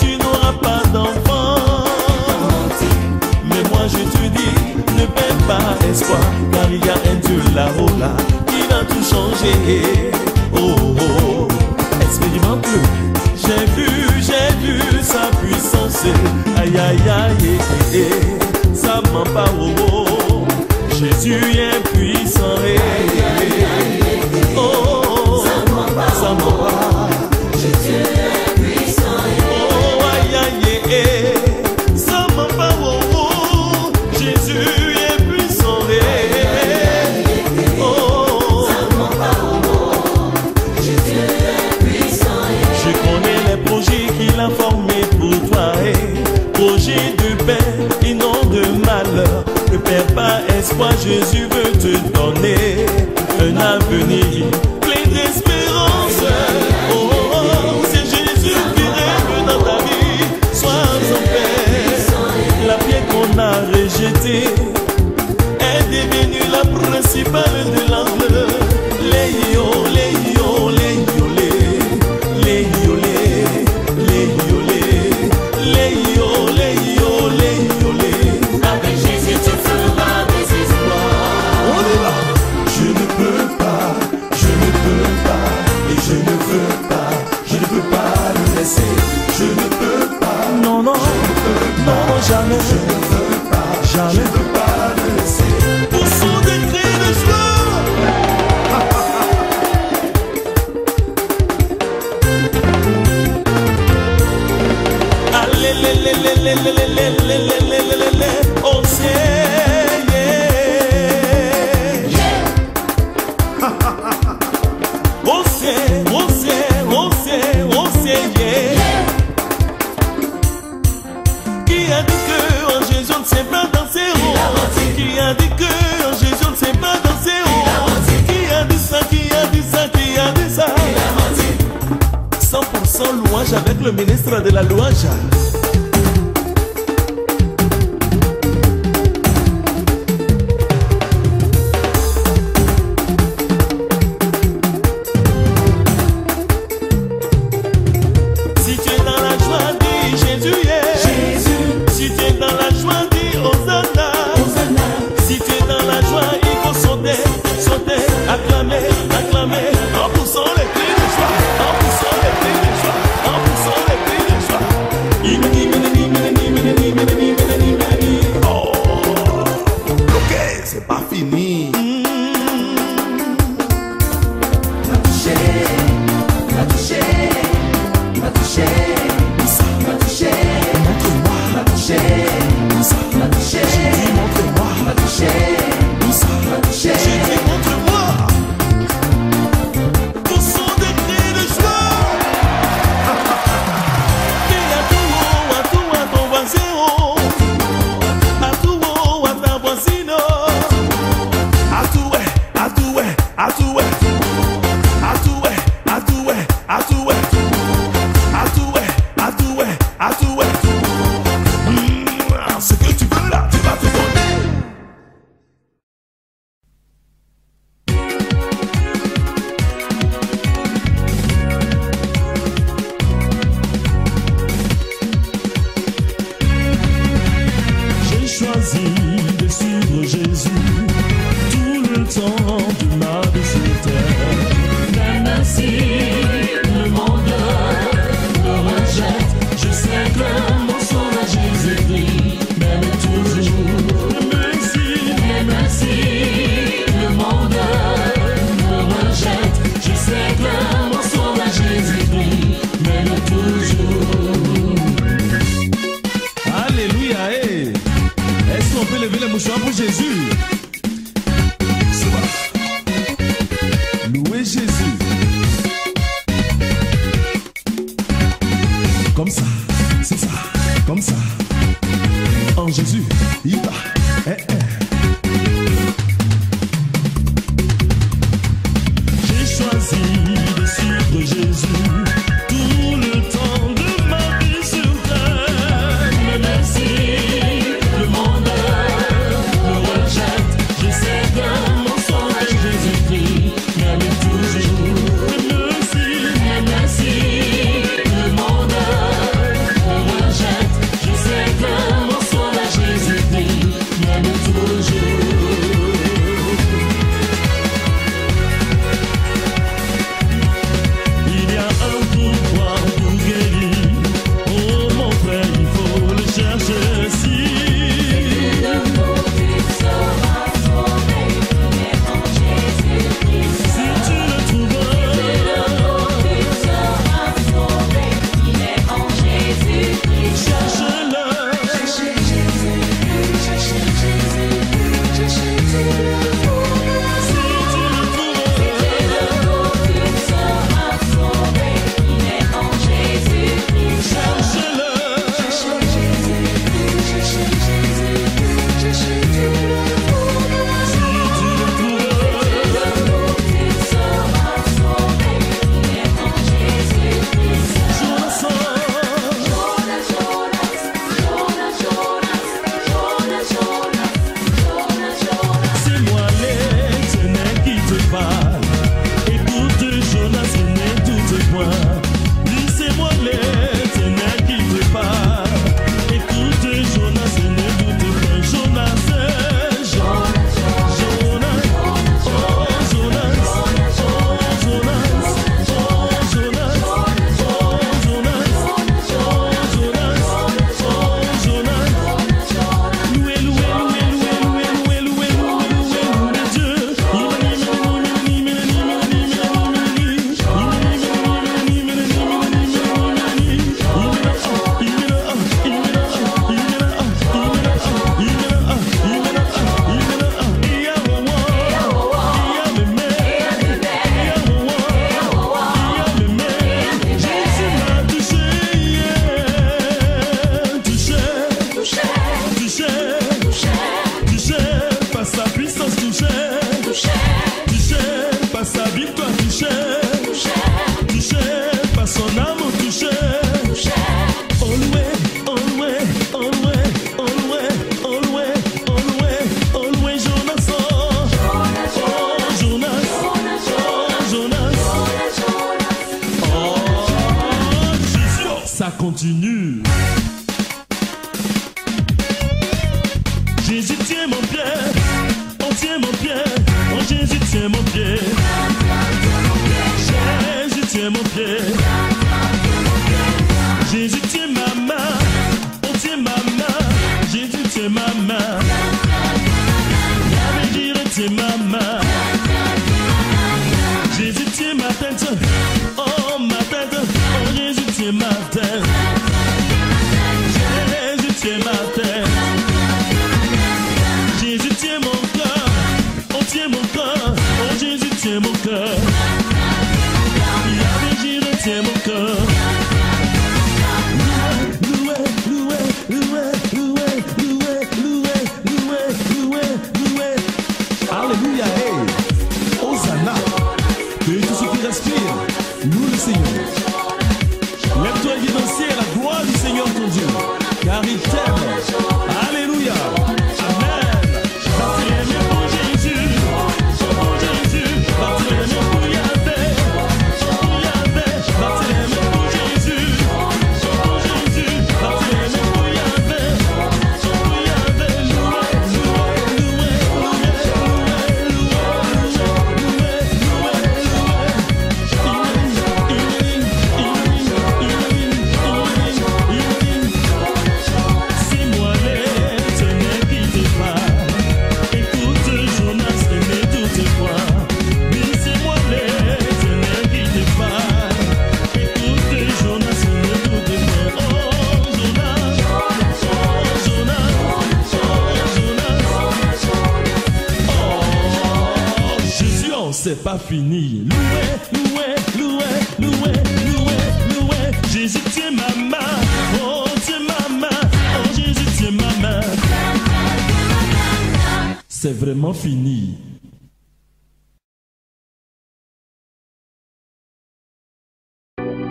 tu n'auras pas d'enfant. Mais moi je te dis, ne perds pas espoir, car il y a un Dieu là-haut là qui va tout changer. Oh oh, oh. expérimente-le. J'ai vu, j'ai vu sa puissance. Aïe aïe aïe. aïe.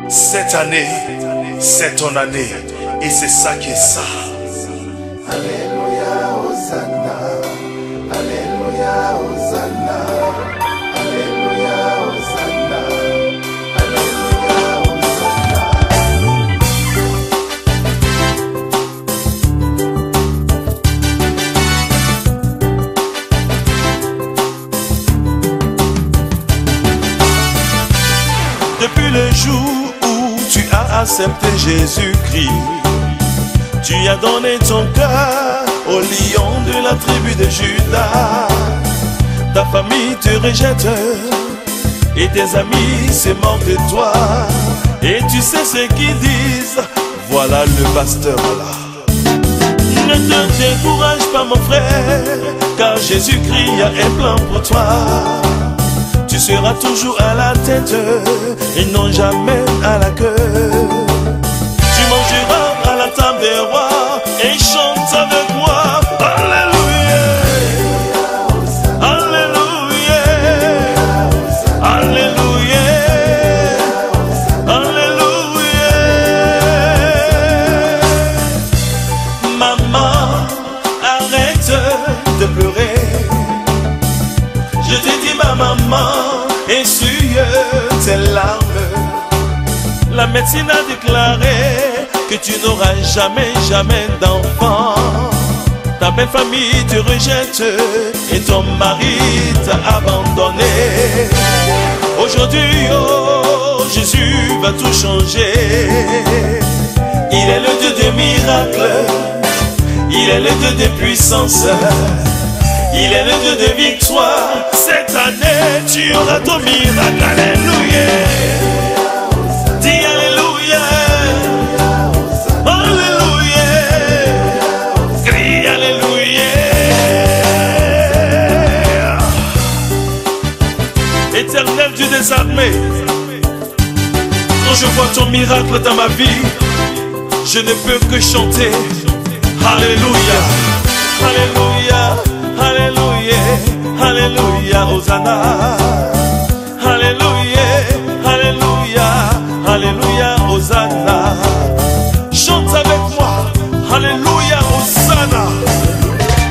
Cette année, c'est ton année. Et c'est ça qui est ça. Alléluia, accepté Jésus-Christ, tu as donné ton cœur au lion de la tribu de Judas. Ta famille te rejette et tes amis se moquent de toi. Et tu sais ce qu'ils disent, voilà le pasteur là. Ne te décourage pas mon frère, car Jésus-Christ a un plan pour toi. Tu seras toujours à la tête et non jamais à la queue. Médecine a déclaré que tu n'auras jamais, jamais d'enfant. Ta belle famille te rejette et ton mari t'a abandonné. Aujourd'hui, oh, Jésus va tout changer. Il est le Dieu des miracles, il est le Dieu des puissances. Il est le Dieu de victoire. Cette année, tu auras ton miracle. Alléluia. Je vois ton miracle dans ma vie, je ne peux que chanter. Alléluia. Alléluia. Alléluia, Alléluia, Hosanna. Alléluia, Alléluia, Alléluia, Hosanna. Chante avec moi, Alléluia, Hosanna.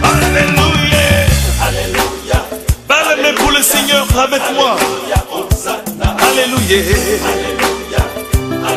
Alléluia, Alléluia. Parle pour le Seigneur avec moi. Alléluia.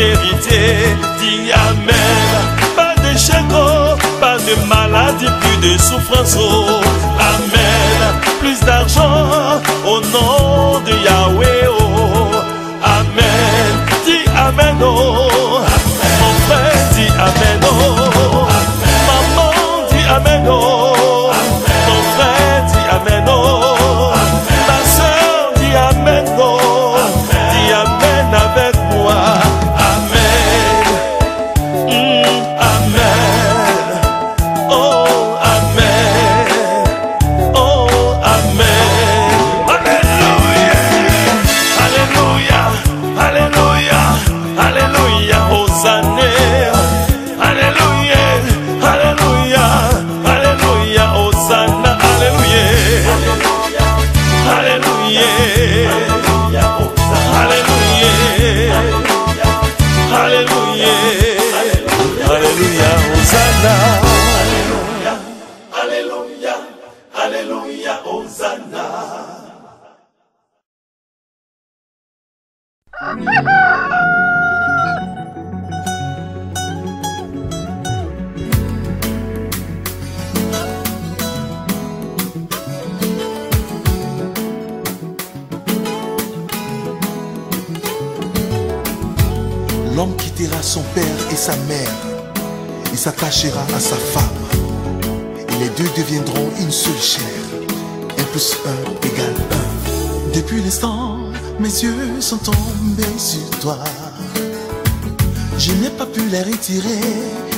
prospérité. Dis Amen. Pas de d'échec, oh, pas de maladie, plus de souffrance. Oh. s'attachera à sa femme. Et les deux deviendront une seule chair. Un plus un égale un. Depuis l'instant, mes yeux sont tombés sur toi. Je n'ai pas pu les retirer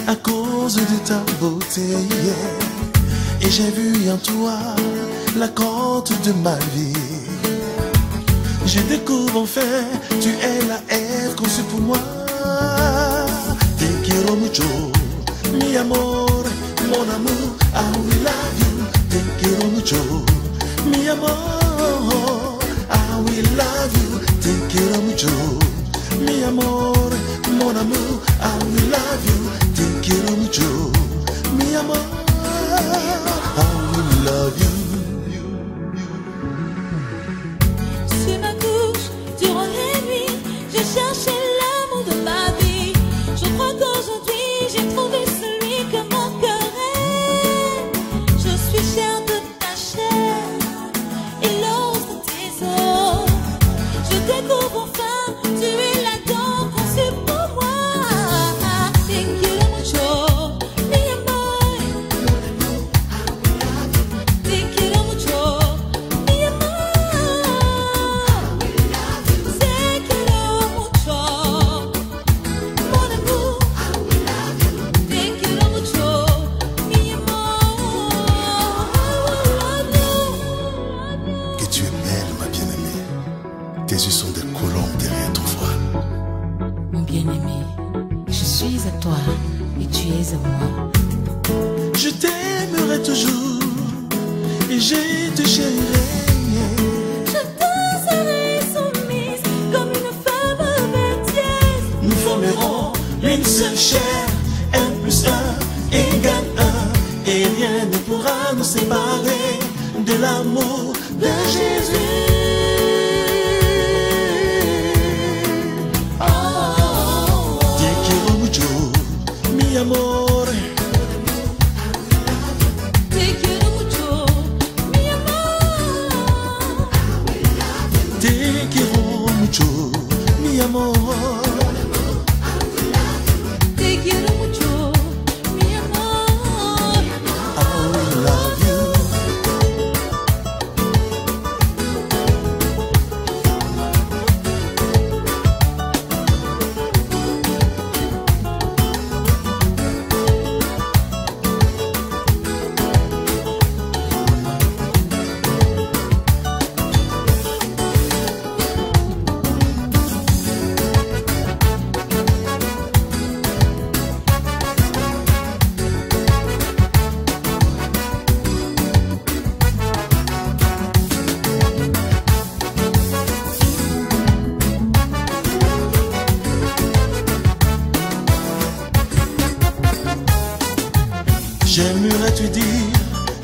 à cause de ta beauté. Et j'ai vu en toi la corde de ma vie. Je découvre enfin, tu es la air conçue pour moi. Te quiero mucho. mi amor, mon amour, I will love you, te quiero mucho, mi amor, I will love you, te quiero mucho, mi amor, mon amour, I will love you, te quiero mucho, mi amor. amor.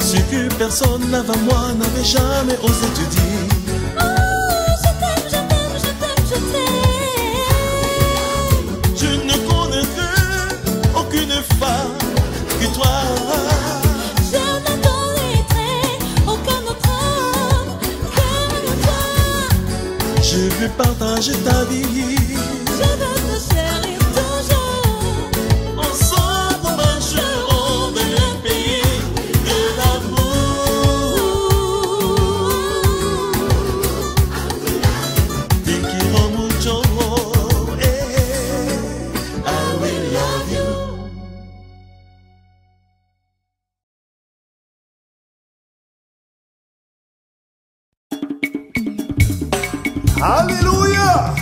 ce que personne avant moi n'avait jamais osé te dire. Alléluia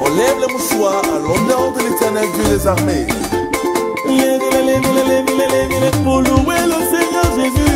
Enlève le mouchoir à l'honneur de l'éternel Dieu des armées. Lève-le, lève-le, lève-le, lève, pour louer le Seigneur Jésus.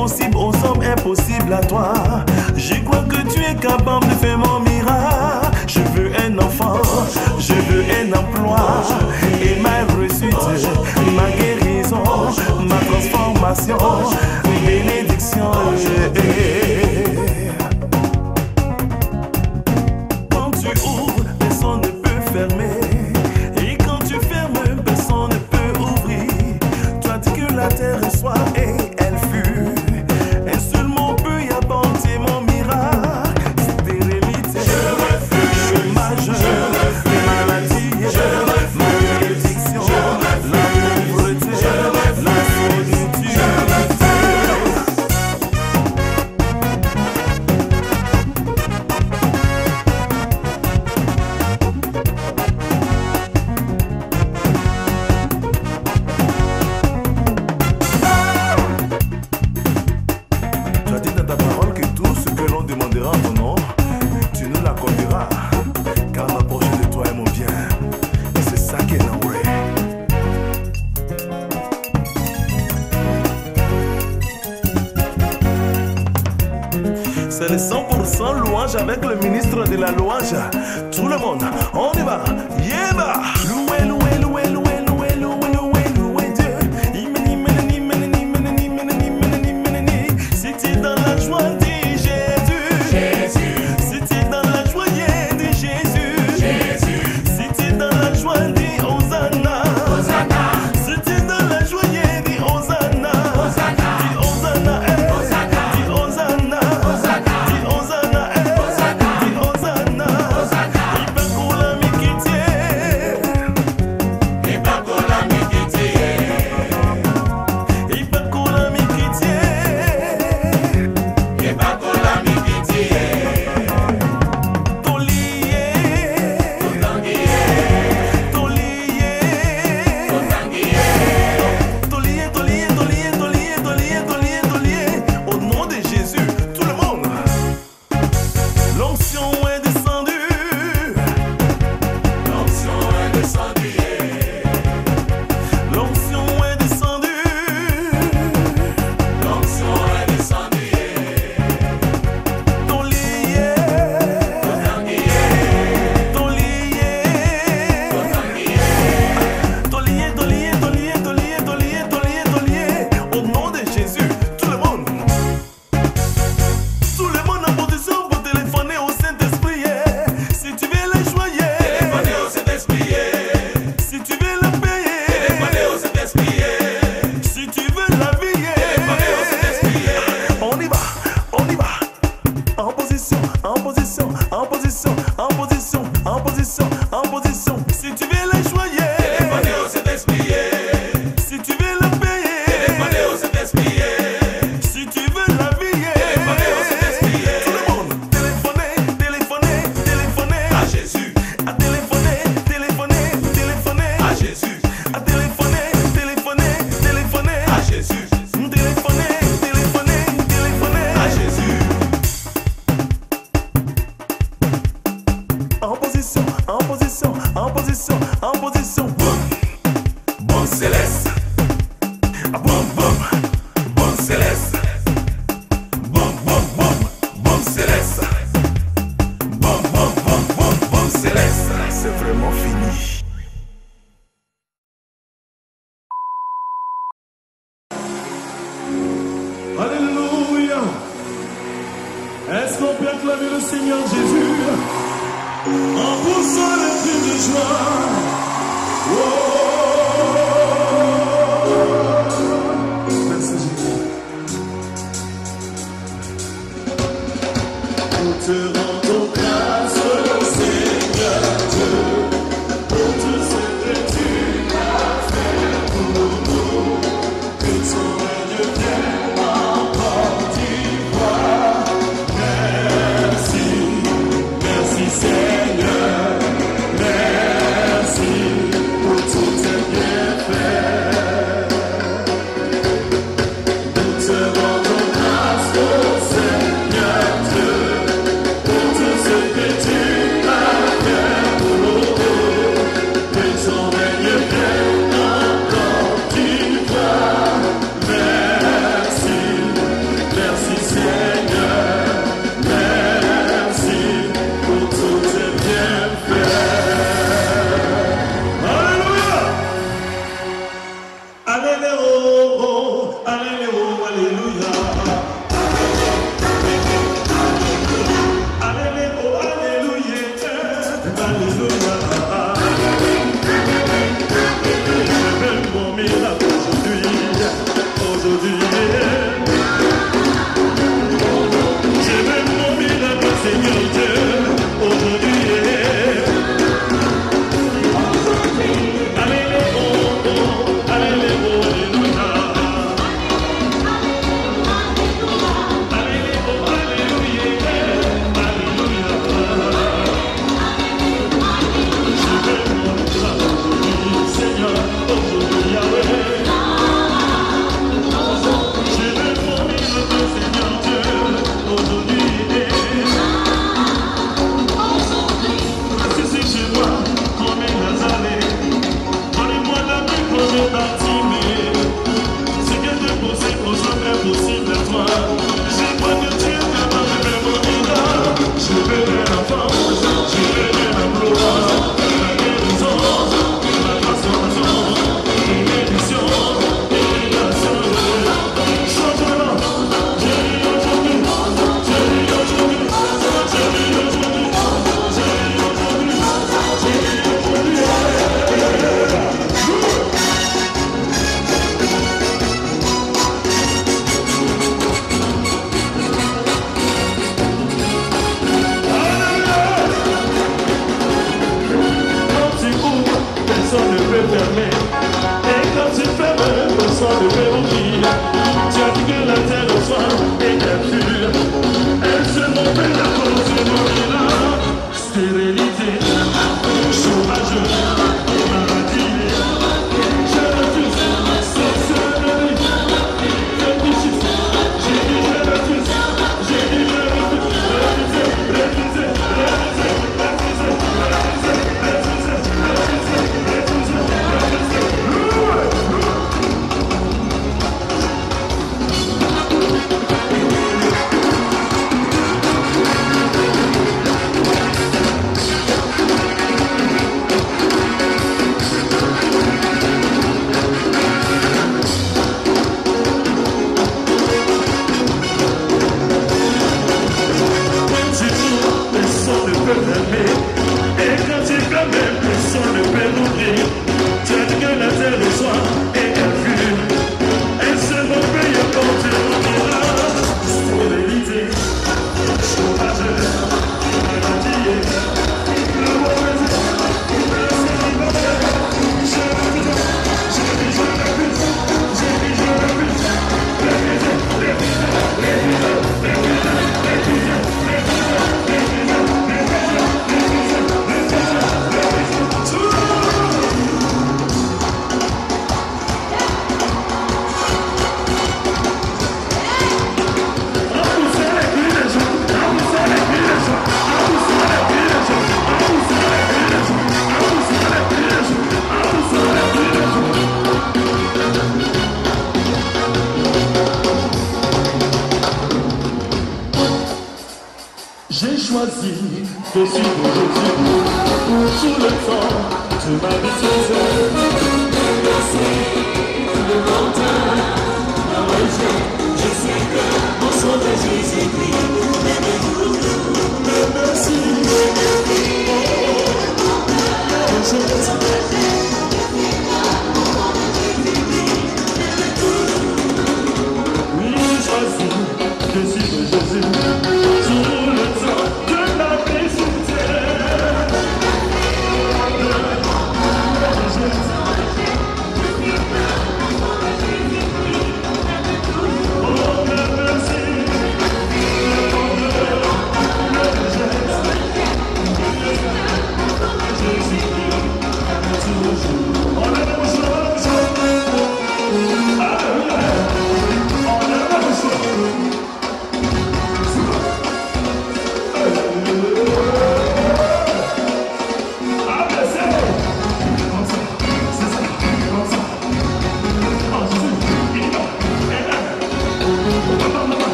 impossible aux impossible à toi. Je crois que tu es capable de faire mon miracle. Je veux un enfant, je veux un emploi et ma réussite, ma guérison, ma transformation.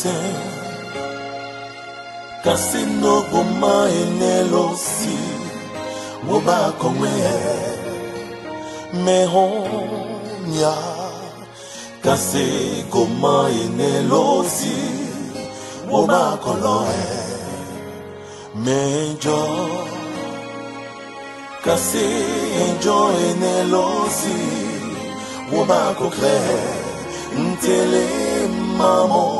se kasi nokoma enelosi wobakongwe mehonya kasi koma enelosi wobakoloe mejo kasi enjo enelosi wobakokre ntelema mo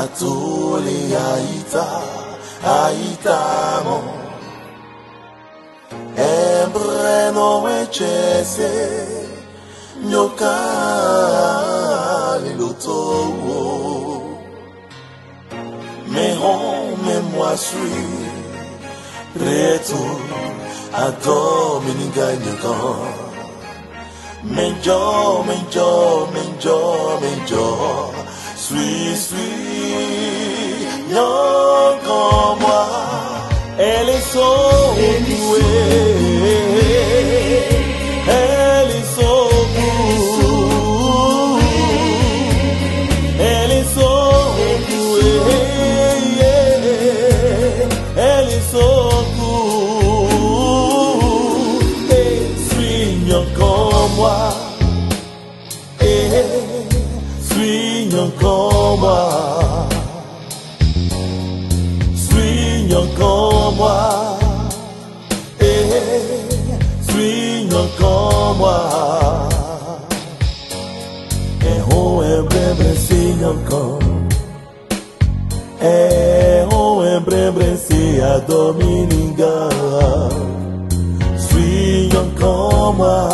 atole aita aitamo embreno echese nyoka lilotowo mehon me moi suis reto adomininganyakon Menjo, menjo, menjo, menjo, suis, suis, non comme moi. encore Eh oh embrembreci à Domininga Suis encore moi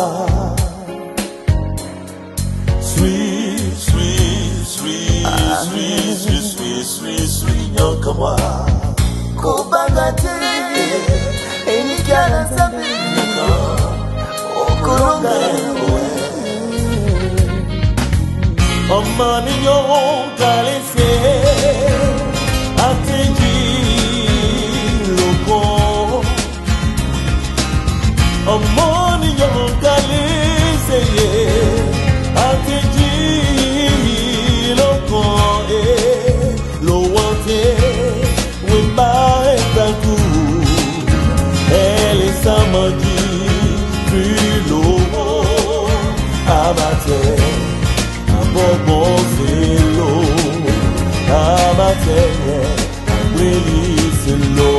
Suis, suis, suis, suis, suis, suis, suis, suis encore moi Kobangate Enikala 어머니요 갈리세 아테지로고 어머니요 갈리세예 아테지로고 에 로원테 웬바에다구 엘리사머지 그로워 아바테 Bobo zelo Amate Willy zelo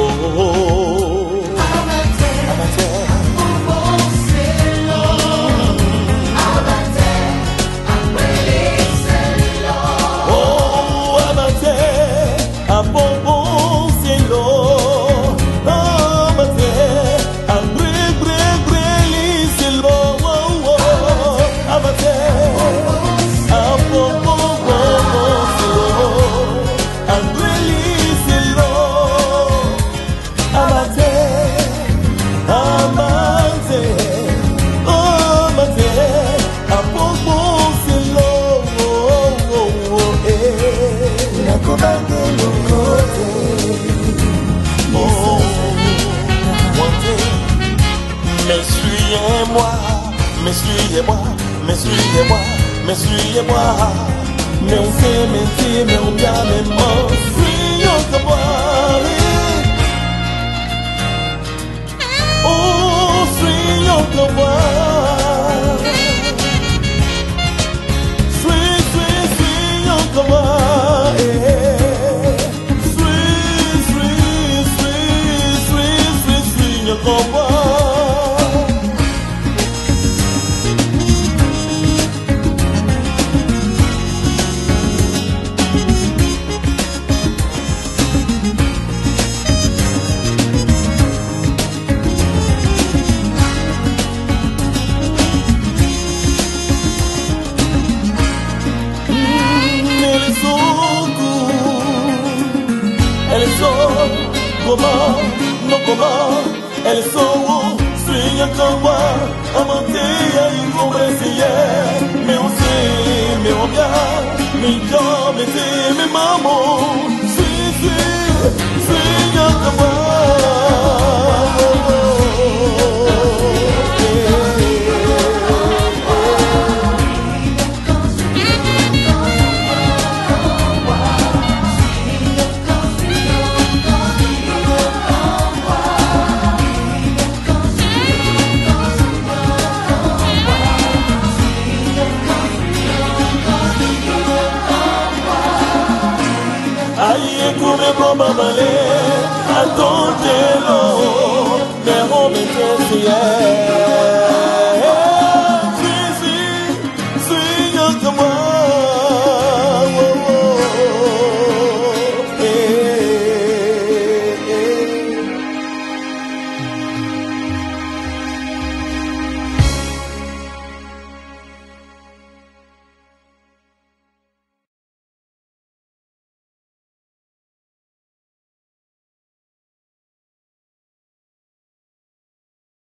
m'essuyez-moi, m'essuyez-moi, m'essuyez-moi. Mais on sait mentir, mais on bien même mort. Fuyons comme moi. Oh,